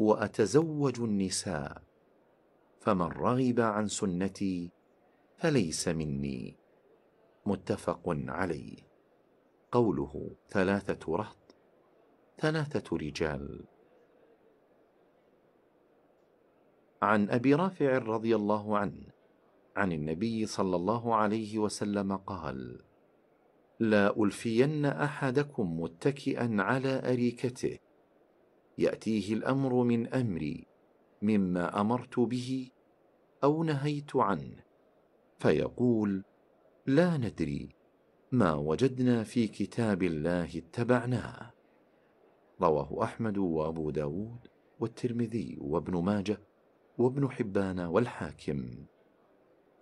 وأتزوج النساء فمن رغب عن سنتي فليس مني. متفق عليه. قوله ثلاثة رهط ثلاثة رجال. عن أبي رافع رضي الله عنه عن النبي صلى الله عليه وسلم قال لا ألفين أحدكم متكئا على أريكته يأتيه الأمر من أمري مما أمرت به أو نهيت عنه. فيقول لا ندري ما وجدنا في كتاب الله اتبعناه. رواه أحمد وأبو داود والترمذي وابن ماجه وابن حبان والحاكم.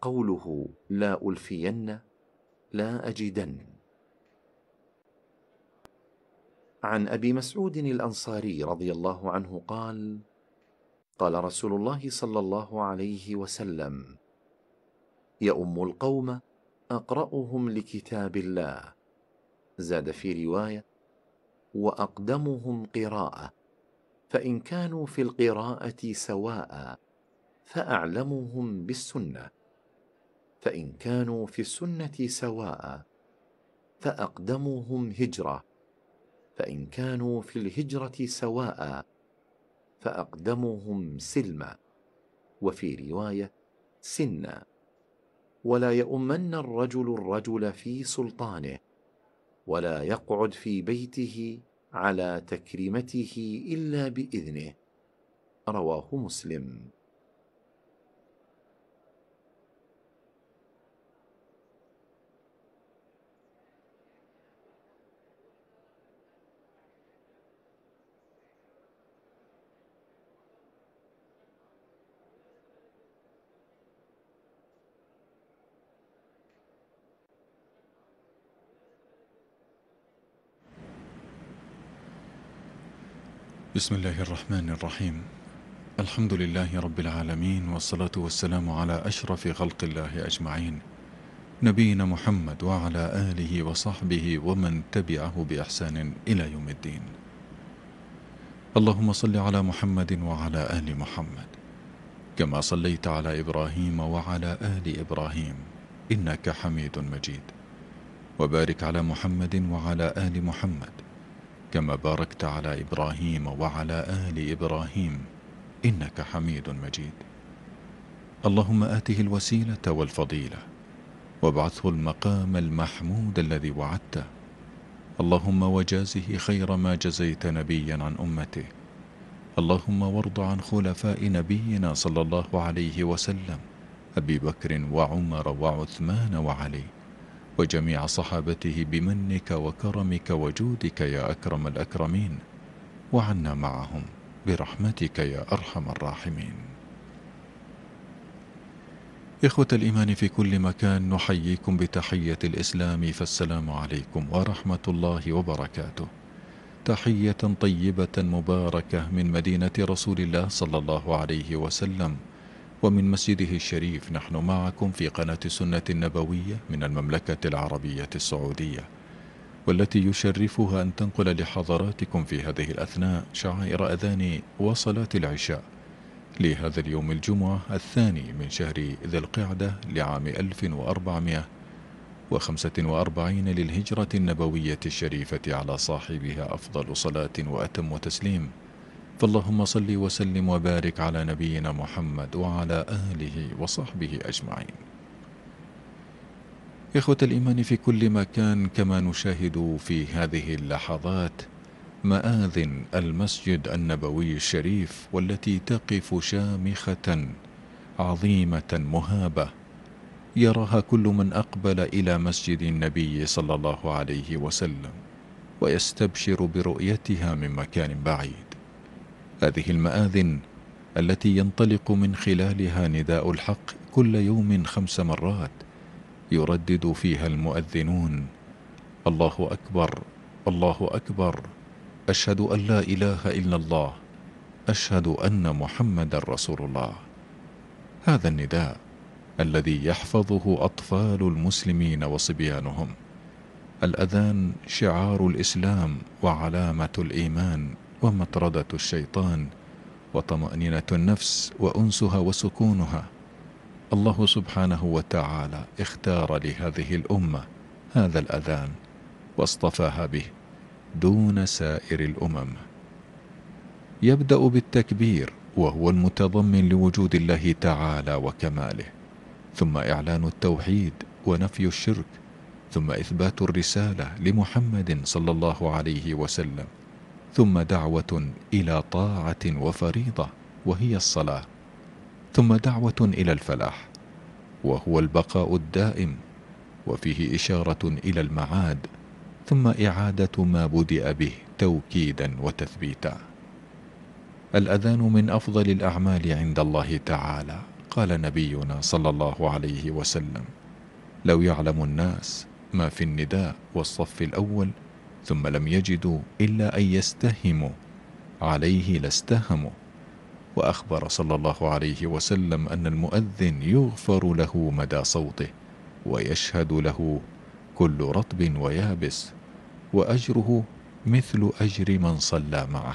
قوله لا ألفين لا أجدن. عن أبي مسعود الأنصاري رضي الله عنه قال قال رسول الله صلى الله عليه وسلم يؤم القوم أقرأهم لكتاب الله. زاد في رواية وأقدمهم قراءة فإن كانوا في القراءة سواء فأعلمهم بالسنة فإن كانوا في السنة سواء فأقدمهم هجرة. فإن كانوا في الهجرة سواء فأقدمهم سلما وفي رواية سنا. ولا يؤمن الرجل الرجل في سلطانه ولا يقعد في بيته على تكريمته إلا بإذنه. رواه مسلم. بسم الله الرحمن الرحيم. الحمد لله رب العالمين والصلاة والسلام على أشرف خلق الله أجمعين. نبينا محمد وعلى آله وصحبه ومن تبعه بإحسان إلى يوم الدين. اللهم صل على محمد وعلى آل محمد كما صليت على إبراهيم وعلى آل إبراهيم إنك حميد مجيد. وبارك على محمد وعلى آل محمد كما باركت على إبراهيم وعلى آل إبراهيم إنك حميد مجيد. اللهم آته الوسيلة والفضيلة وابعثه المقام المحمود الذي وعدته. اللهم وجازه خير ما جزيت نبيا عن أمته. اللهم وارض عن خلفاء نبينا صلى الله عليه وسلم أبي بكر وعمر وعثمان وعلي. وجميع صحابته بمنك وكرمك وجودك يا أكرم الأكرمين وعنا معهم برحمتك يا أرحم الراحمين. إخوة الإيمان في كل مكان نحييكم بتحية الإسلام فالسلام عليكم ورحمة الله وبركاته. تحية طيبة مباركة من مدينة رسول الله صلى الله عليه وسلم. ومن مسجده الشريف نحن معكم في قناة السنة النبوية من المملكة العربية السعودية والتي يشرفها أن تنقل لحضراتكم في هذه الأثناء شعائر أذان وصلاة العشاء لهذا اليوم الجمعة الثاني من شهر ذي القعدة لعام 1445 للهجرة النبوية الشريفة على صاحبها أفضل صلاة وأتم تسليم. فاللهم صل وسلم وبارك على نبينا محمد وعلى آله وصحبه أجمعين. إخوة الإيمان في كل مكان كما نشاهد في هذه اللحظات مآذن المسجد النبوي الشريف والتي تقف شامخة عظيمة مهابة يراها كل من أقبل إلى مسجد النبي صلى الله عليه وسلم ويستبشر برؤيتها من مكان بعيد. هذه المآذن التي ينطلق من خلالها نداء الحق كل يوم خمس مرات يردد فيها المؤذنون. الله أكبر الله أكبر. أشهد أن لا إله إلا الله. أشهد أن محمد رسول الله. هذا النداء الذي يحفظه أطفال المسلمين وصبيانهم. الأذان شعار الإسلام وعلامة الإيمان. ومطردة الشيطان وطمأنينة النفس وأنسها وسكونها. الله سبحانه وتعالى اختار لهذه الأمة هذا الأذان واصطفاها به دون سائر الأمم. يبدأ بالتكبير وهو المتضمن لوجود الله تعالى وكماله ثم إعلان التوحيد ونفي الشرك ثم إثبات الرسالة لمحمد صلى الله عليه وسلم. ثم دعوة إلى طاعة وفريضة وهي الصلاة. ثم دعوة إلى الفلاح وهو البقاء الدائم وفيه إشارة إلى المعاد ثم إعادة ما بدأ به توكيدا وتثبيتا. الأذان من أفضل الأعمال عند الله تعالى قال نبينا صلى الله عليه وسلم. لو يعلم الناس ما في النداء والصف الأول ثم لم يجدوا إلا أن يستهموا. عليه لاستهموا. وأخبر صلى الله عليه وسلم أن المؤذن يغفر له مدى صوته ويشهد له كل رطب ويابس وأجره مثل أجر من صلى معه.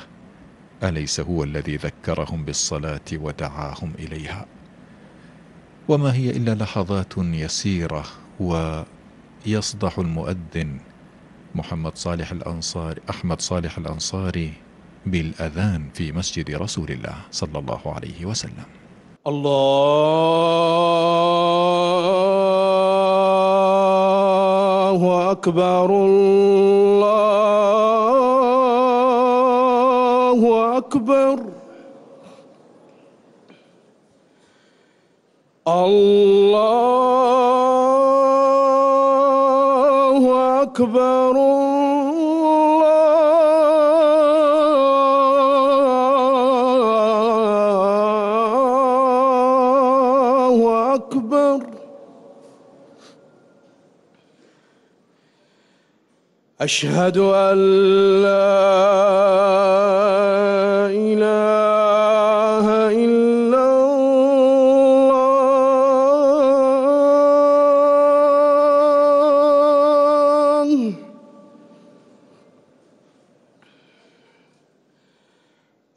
أليس هو الذي ذكرهم بالصلاة ودعاهم إليها؟ وما هي إلا لحظات يسيرة ويصدح المؤذن محمد صالح الأنصاري أحمد صالح الأنصاري بالأذان في مسجد رسول الله صلى الله عليه وسلم. الله أكبر الله أكبر. أكبر الله أكبر. أشهد أن لا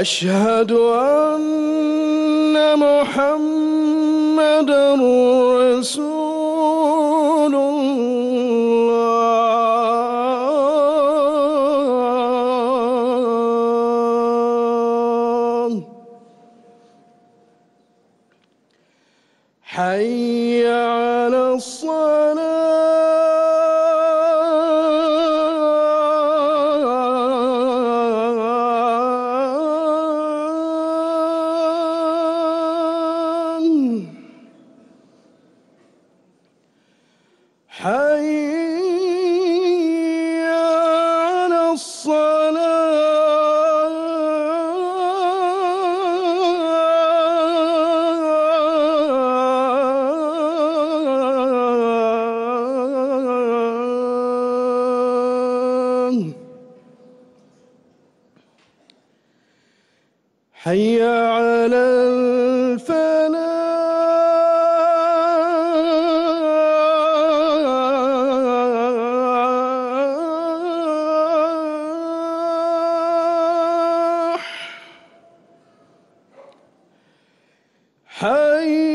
أشهد أن محمد رسول الله. حي على الصلاة حي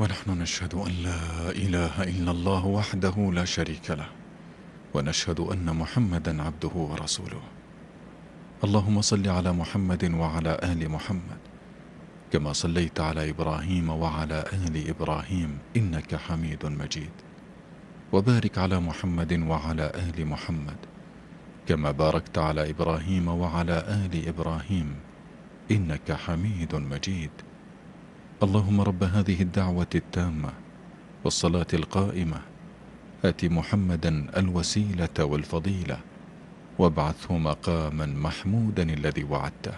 ونحن نشهد أن لا إله إلا الله وحده لا شريك له ونشهد أن محمدا عبده ورسوله. اللهم صل على محمد وعلى آل محمد كما صليت على إبراهيم وعلى آل إبراهيم إنك حميد مجيد. وبارك على محمد وعلى آل محمد كما باركت على إبراهيم وعلى آل إبراهيم إنك حميد مجيد. اللهم رب هذه الدعوة التامة والصلاة القائمة آت محمدا الوسيلة والفضيلة وابعثه مقاما محمودا الذي وعدته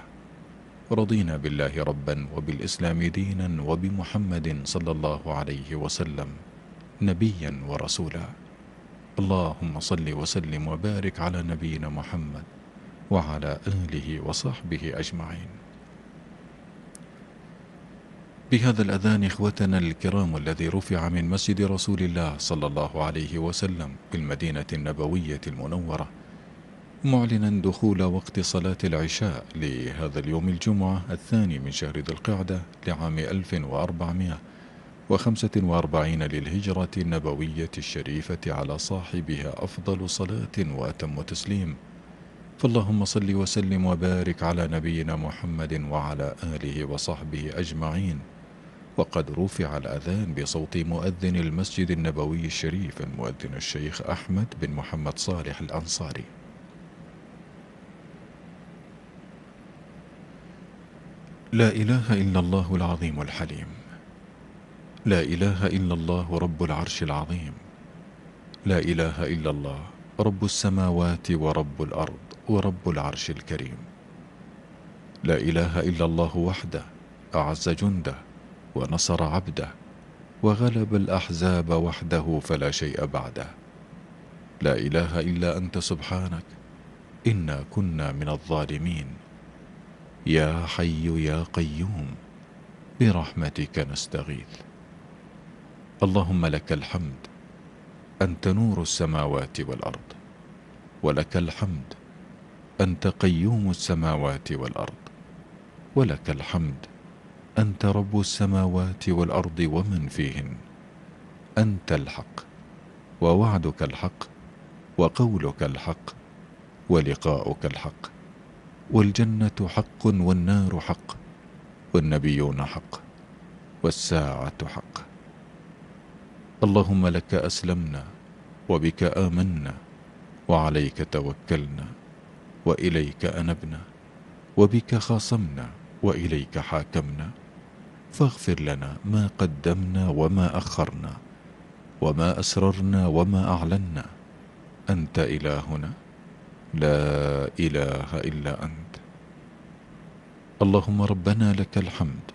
رضينا بالله ربا وبالإسلام دينا وبمحمد صلى الله عليه وسلم نبيا ورسولا اللهم صل وسلم وبارك على نبينا محمد وعلى آله وصحبه أجمعين بهذا الأذان إخوتنا الكرام الذي رفع من مسجد رسول الله صلى الله عليه وسلم بالمدينة النبوية المنورة معلنا دخول وقت صلاة العشاء لهذا اليوم الجمعة الثاني من شهر ذي القعدة لعام 1445 للهجرة النبوية الشريفة على صاحبها أفضل صلاة وأتم تسليم. فاللهم صل وسلم وبارك على نبينا محمد وعلى آله وصحبه أجمعين. وقد رفع الأذان بصوت مؤذن المسجد النبوي الشريف المؤذن الشيخ أحمد بن محمد صالح الأنصاري. لا إله إلا الله العظيم الحليم. لا إله إلا الله رب العرش العظيم. لا إله إلا الله رب السماوات ورب الأرض ورب العرش الكريم. لا إله إلا الله وحده أعز جنده ونصر عبده وغلب الأحزاب وحده فلا شيء بعده. لا إله إلا أنت سبحانك إنا كنا من الظالمين. يا حي يا قيوم برحمتك نستغيث. اللهم لك الحمد أنت نور السماوات والأرض. ولك الحمد أنت قيوم السماوات والأرض. ولك الحمد أنت رب السماوات والأرض ومن فيهن. أنت الحق ووعدك الحق وقولك الحق ولقاؤك الحق. والجنة حق والنار حق والنبيون حق والساعة حق. اللهم لك أسلمنا وبك آمنا وعليك توكلنا وإليك أنبنا وبك خاصمنا وإليك حاكمنا. فاغفر لنا ما قدمنا وما أخرنا وما أسررنا وما أعلنا. أنت إلهنا لا إله إلا أنت. اللهم ربنا لك الحمد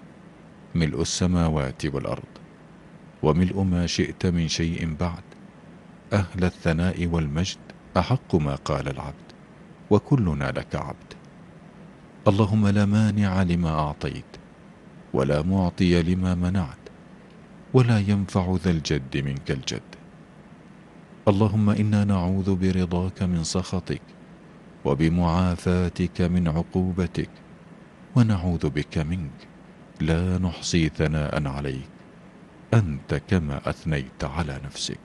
ملء السماوات والأرض وملء ما شئت من شيء بعد. أهل الثناء والمجد أحق ما قال العبد وكلنا لك عبد. اللهم لا مانع لما أعطيت ولا معطي لما منعت ولا ينفع ذا الجد منك الجد. اللهم إنا نعوذ برضاك من سخطك وبمعافاتك من عقوبتك ونعوذ بك منك. لا نحصي ثناء عليك أنت كما أثنيت على نفسك.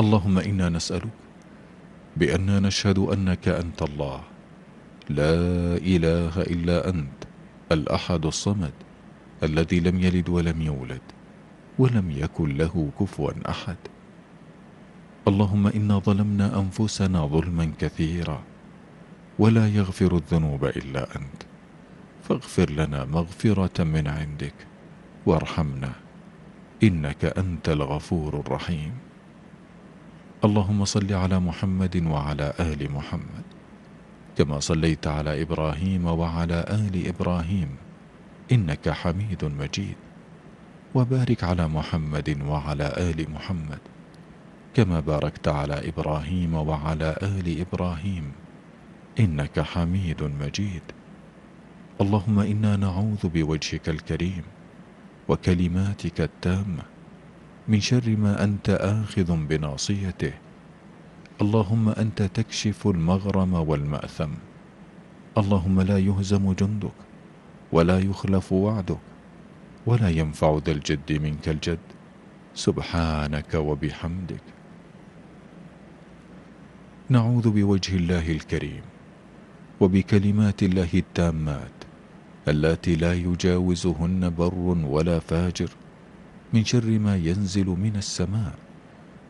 اللهم إنا نسألك بأننا نشهد أنك أنت الله لا إله إلا أنت الأحد الصمد الذي لم يلد ولم يولد ولم يكن له كفوا أحد. اللهم إنا ظلمنا أنفسنا ظلما كثيرا ولا يغفر الذنوب إلا أنت. فاغفر لنا مغفرة من عندك وارحمنا إنك أنت الغفور الرحيم. اللهم صل على محمد وعلى آل محمد كما صليت على إبراهيم وعلى آل إبراهيم إنك حميد مجيد. وبارك على محمد وعلى آل محمد كما باركت على إبراهيم وعلى آل إبراهيم إنك حميد مجيد. اللهم إنا نعوذ بوجهك الكريم وكلماتك التامة من شر ما أنت آخذ بناصيته اللهم أنت تكشف المغرم والمأثم. اللهم لا يهزم جندك ولا يخلف وعدك ولا ينفع ذا الجد منك الجد. سبحانك وبحمدك. نعوذ بوجه الله الكريم وبكلمات الله التامات اللاتي لا يجاوزهن بر ولا فاجر من شر ما ينزل من السماء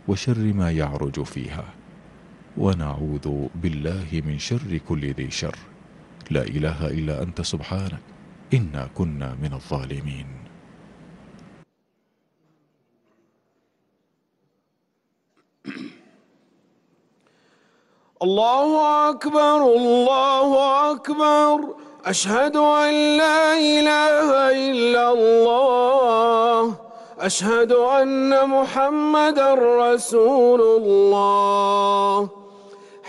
وشر ما يعرج فيها. ونعوذ بالله من شر كل ذي شر. لا إله إلا أنت سبحانك. إنا كنا من الظالمين. الله أكبر الله أكبر. أشهد أن لا إله إلا الله. أشهد أن محمدا رسول الله.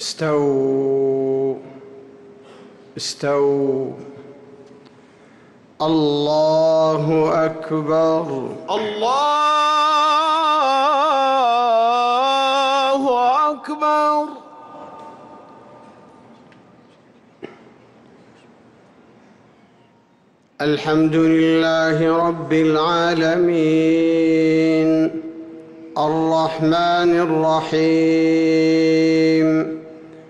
استووا استووا الله أكبر. الله أكبر. الحمد لله رب العالمين. الرحمن الرحيم.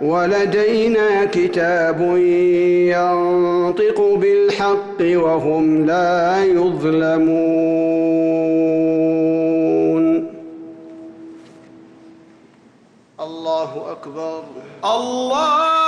ولدينا كتاب ينطق بالحق وهم لا يظلمون. الله أكبر. الله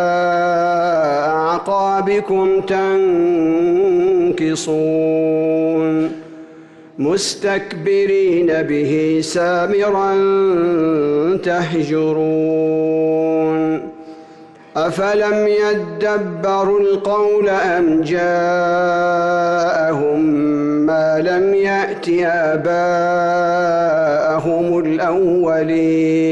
أعقابكم تنكصون مستكبرين به سامرا تهجرون أفلم يدبروا القول أم جاءهم ما لم يأت آباءهم الأولين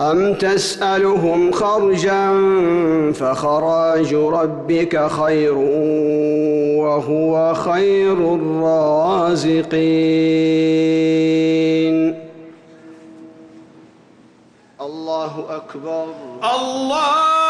أم تسألهم خرجا فخراج ربك خير وهو خير الرازقين. الله أكبر. الله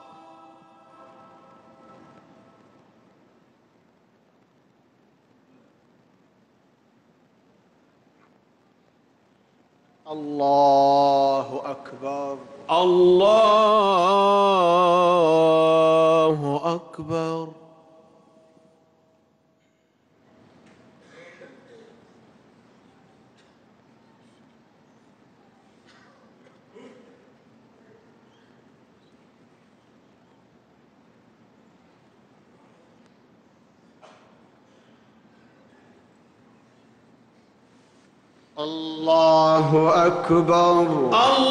الله أكبر الله أكبر أكبر. الله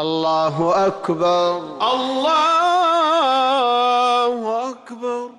الله أكبر. الله أكبر.